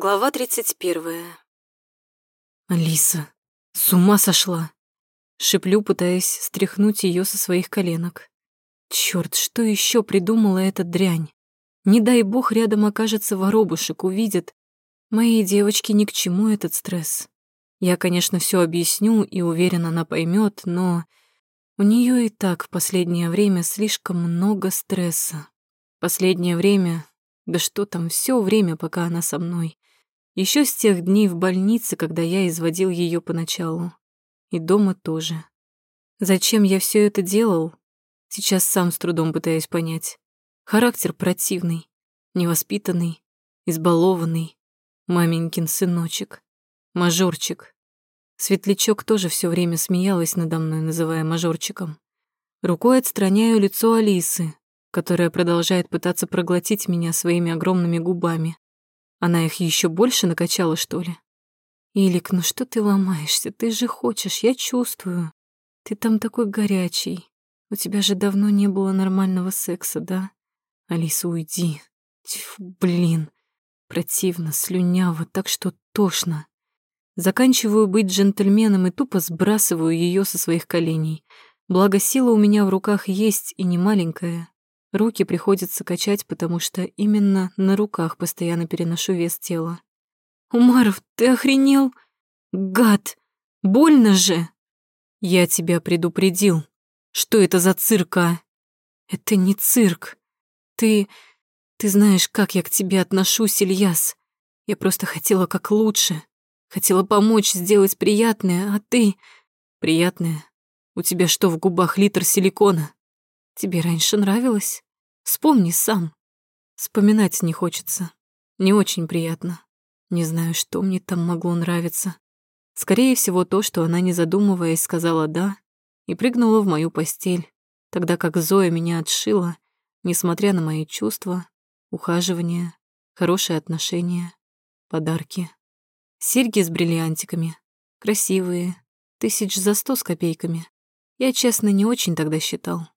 Глава 31. Алиса, с ума сошла. Шиплю, пытаясь стряхнуть ее со своих коленок. Черт, что еще придумала эта дрянь? Не дай бог рядом окажется воробушек, увидит. Моей девочке ни к чему этот стресс. Я, конечно, все объясню и уверена, она поймет, но у нее и так в последнее время слишком много стресса. Последнее время, да что там, все время, пока она со мной. Еще с тех дней в больнице, когда я изводил ее поначалу. И дома тоже. Зачем я все это делал? Сейчас сам с трудом пытаюсь понять. Характер противный, невоспитанный, избалованный. Маменькин сыночек. Мажорчик. Светлячок тоже все время смеялась надо мной, называя мажорчиком. Рукой отстраняю лицо Алисы, которая продолжает пытаться проглотить меня своими огромными губами. Она их еще больше накачала, что ли? Илик, ну что ты ломаешься? Ты же хочешь, я чувствую. Ты там такой горячий. У тебя же давно не было нормального секса, да? Алиса, уйди. Тьфу, блин. Противно, слюняво, так что тошно. Заканчиваю быть джентльменом и тупо сбрасываю ее со своих коленей. Благо сила у меня в руках есть и не маленькая. Руки приходится качать, потому что именно на руках постоянно переношу вес тела. «Умаров, ты охренел? Гад! Больно же!» «Я тебя предупредил. Что это за цирк, а?» «Это не цирк. Ты... Ты знаешь, как я к тебе отношусь, Ильяс. Я просто хотела как лучше. Хотела помочь, сделать приятное, а ты... Приятное? У тебя что, в губах литр силикона?» Тебе раньше нравилось? Вспомни сам. Вспоминать не хочется. Не очень приятно. Не знаю, что мне там могло нравиться. Скорее всего, то, что она, не задумываясь, сказала «да» и прыгнула в мою постель, тогда как Зоя меня отшила, несмотря на мои чувства, ухаживания, хорошие отношения, подарки. Серьги с бриллиантиками. Красивые. Тысяч за сто с копейками. Я, честно, не очень тогда считал.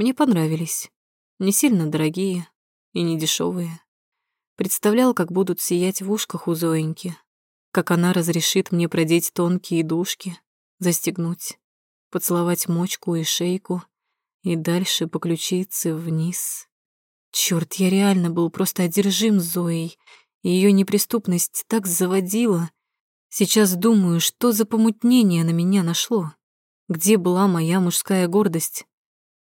Мне понравились. Не сильно дорогие и не дешевые. Представлял, как будут сиять в ушках у Зоеньки, как она разрешит мне продеть тонкие дужки, застегнуть, поцеловать мочку и шейку и дальше по ключице вниз. Чёрт, я реально был просто одержим Зоей, её неприступность так заводила. Сейчас думаю, что за помутнение на меня нашло. Где была моя мужская гордость?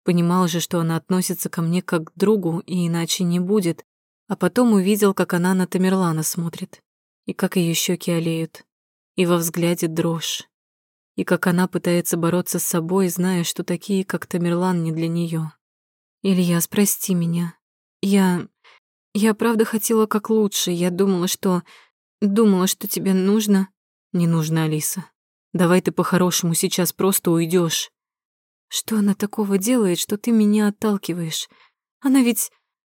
Понимал же, что она относится ко мне как к другу, и иначе не будет. А потом увидел, как она на Тамерлана смотрит, и как ее щеки олеют, и во взгляде дрожь, и как она пытается бороться с собой, зная, что такие, как Тамерлан, не для нее. «Ильяс, прости меня. Я... Я правда хотела как лучше. Я думала, что... Думала, что тебе нужно...» «Не нужно, Алиса. Давай ты по-хорошему сейчас просто уйдешь. Что она такого делает, что ты меня отталкиваешь? Она ведь...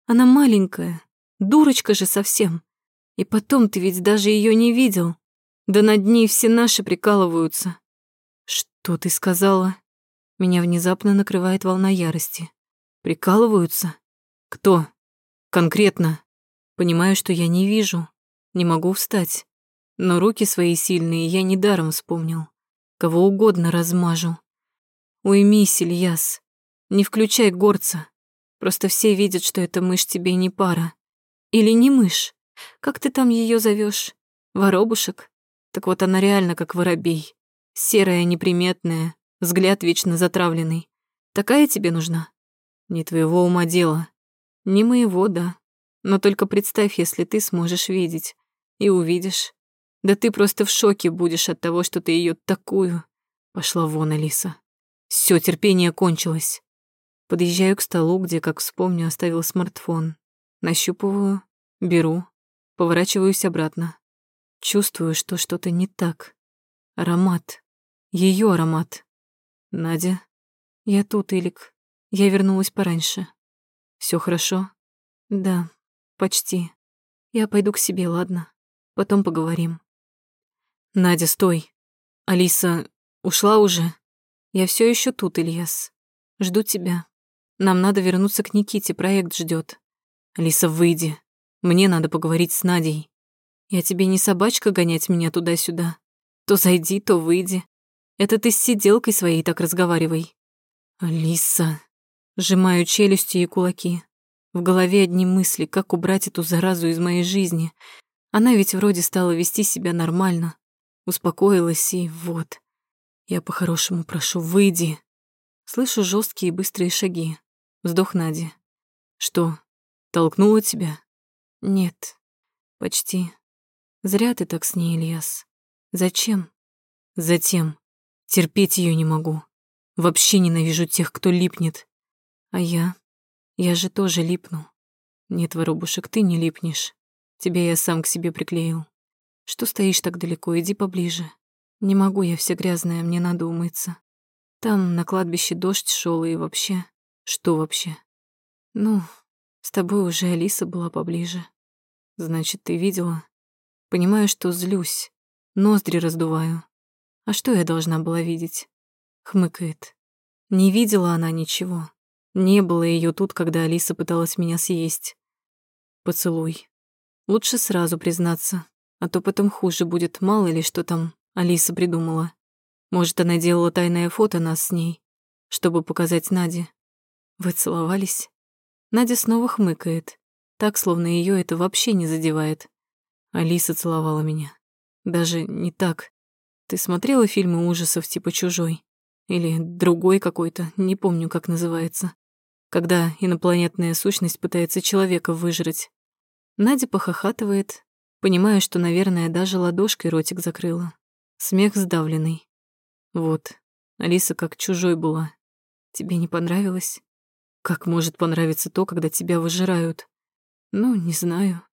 Она маленькая. Дурочка же совсем. И потом ты ведь даже ее не видел. Да над ней все наши прикалываются. Что ты сказала? Меня внезапно накрывает волна ярости. Прикалываются? Кто? Конкретно. Понимаю, что я не вижу. Не могу встать. Но руки свои сильные я недаром вспомнил. Кого угодно размажу. Уймись, Ильяс. Не включай горца. Просто все видят, что эта мышь тебе не пара. Или не мышь. Как ты там ее зовешь? Воробушек? Так вот она реально как воробей. Серая, неприметная, взгляд вечно затравленный. Такая тебе нужна? Не твоего ума дело. Не моего, да. Но только представь, если ты сможешь видеть. И увидишь. Да ты просто в шоке будешь от того, что ты ее такую. Пошла вон, Алиса. Все, терпение кончилось. Подъезжаю к столу, где, как вспомню, оставил смартфон. Нащупываю, беру, поворачиваюсь обратно. Чувствую, что что-то не так. Аромат. Ее аромат. Надя. Я тут, Илик. Я вернулась пораньше. Все хорошо? Да, почти. Я пойду к себе, ладно? Потом поговорим. Надя, стой. Алиса ушла уже? Я все еще тут, Ильяс. Жду тебя. Нам надо вернуться к Никите, проект ждет. Алиса, выйди. Мне надо поговорить с Надей. Я тебе не собачка гонять меня туда-сюда. То зайди, то выйди. Это ты с сиделкой своей так разговаривай. Алиса. Сжимаю челюсти и кулаки. В голове одни мысли, как убрать эту заразу из моей жизни. Она ведь вроде стала вести себя нормально. Успокоилась и вот. Я по-хорошему прошу, выйди. Слышу жесткие и быстрые шаги. Вздох Нади. Что, толкнула тебя? Нет, почти. Зря ты так с ней, Ильяс. Зачем? Затем. Терпеть ее не могу. Вообще ненавижу тех, кто липнет. А я? Я же тоже липну. Нет, воробушек, ты не липнешь. Тебя я сам к себе приклеил. Что стоишь так далеко, иди поближе. Не могу я вся грязная, мне надо умыться. Там на кладбище дождь шел и вообще... Что вообще? Ну, с тобой уже Алиса была поближе. Значит, ты видела? Понимаю, что злюсь. Ноздри раздуваю. А что я должна была видеть? Хмыкает. Не видела она ничего. Не было ее тут, когда Алиса пыталась меня съесть. Поцелуй. Лучше сразу признаться, а то потом хуже будет, мало ли что там Алиса придумала. Может, она делала тайное фото нас с ней, чтобы показать Наде. Вы целовались? Надя снова хмыкает, так, словно ее это вообще не задевает. Алиса целовала меня. Даже не так. Ты смотрела фильмы ужасов типа «Чужой»? Или другой какой-то, не помню, как называется. Когда инопланетная сущность пытается человека выжрать. Надя похохатывает, понимая, что, наверное, даже ладошкой ротик закрыла. Смех сдавленный. Вот, Алиса как чужой была. Тебе не понравилось? Как может понравиться то, когда тебя выжирают? Ну, не знаю.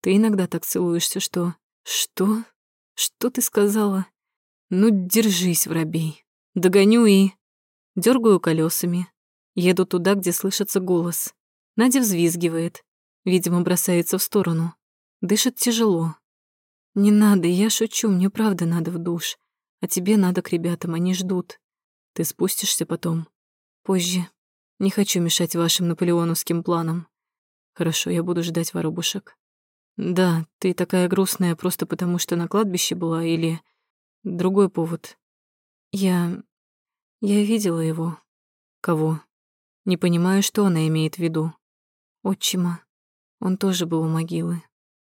Ты иногда так целуешься, что... Что? Что ты сказала? Ну, держись, воробей. Догоню и... Дёргаю колесами. Еду туда, где слышится голос. Надя взвизгивает. Видимо, бросается в сторону. Дышит тяжело. Не надо, я шучу, мне правда надо в душ. А тебе надо к ребятам, они ждут. Ты спустишься потом. Позже. Не хочу мешать вашим наполеоновским планам. Хорошо, я буду ждать воробушек. Да, ты такая грустная просто потому, что на кладбище была, или другой повод. Я... я видела его. Кого? Не понимаю, что она имеет в виду. Отчима. Он тоже был у могилы.